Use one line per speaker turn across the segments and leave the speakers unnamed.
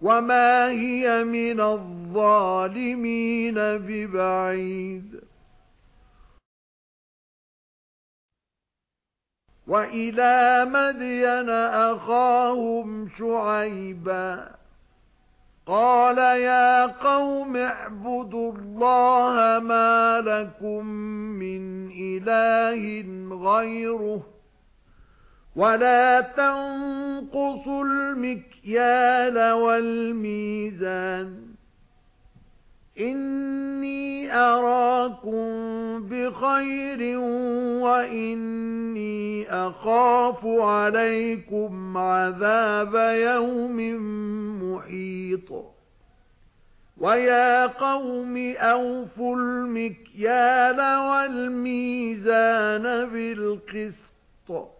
وَمَا هِيَ مِنَ الظَّالِمِينَ بِبَعِيدٍ وَإِلَى مَدْيَنَ أَخَاهُمْ شُعَيْبًا قَالَ يَا قَوْمِ اعْبُدُوا اللَّهَ مَا لَكُمْ مِنْ إِلَٰهٍ غَيْرُهُ وَلَا تَنقُصُوا الْمِكْيَالَ وَالْمِيزَانَ إِنِّي أَرَاكُمْ بِخَيْرٍ وَإِنِّي أَخَافُ عَلَيْكُمْ عَذَابَ يَوْمٍ مُحِيطٍ وَيَا قَوْمِ أَوْفُوا الْمِكْيَالَ وَالْمِيزَانَ بِالْقِسْطِ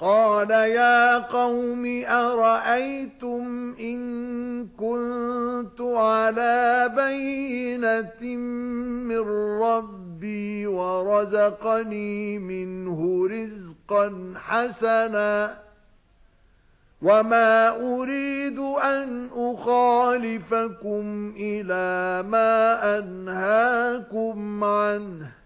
قَالَ يَا قَوْمِ أَرَأَيْتُمْ إِن كُنتُ عَلَى بَيِّنَةٍ مِّن رَّبِّي وَرَزَقَنِي مِنْهُ رِزْقًا حَسَنًا وَمَا أُرِيدُ أَنْ أُخَالِفَكُمْ إِلَى مَا أَنْهَاكُمْ عَنْهُ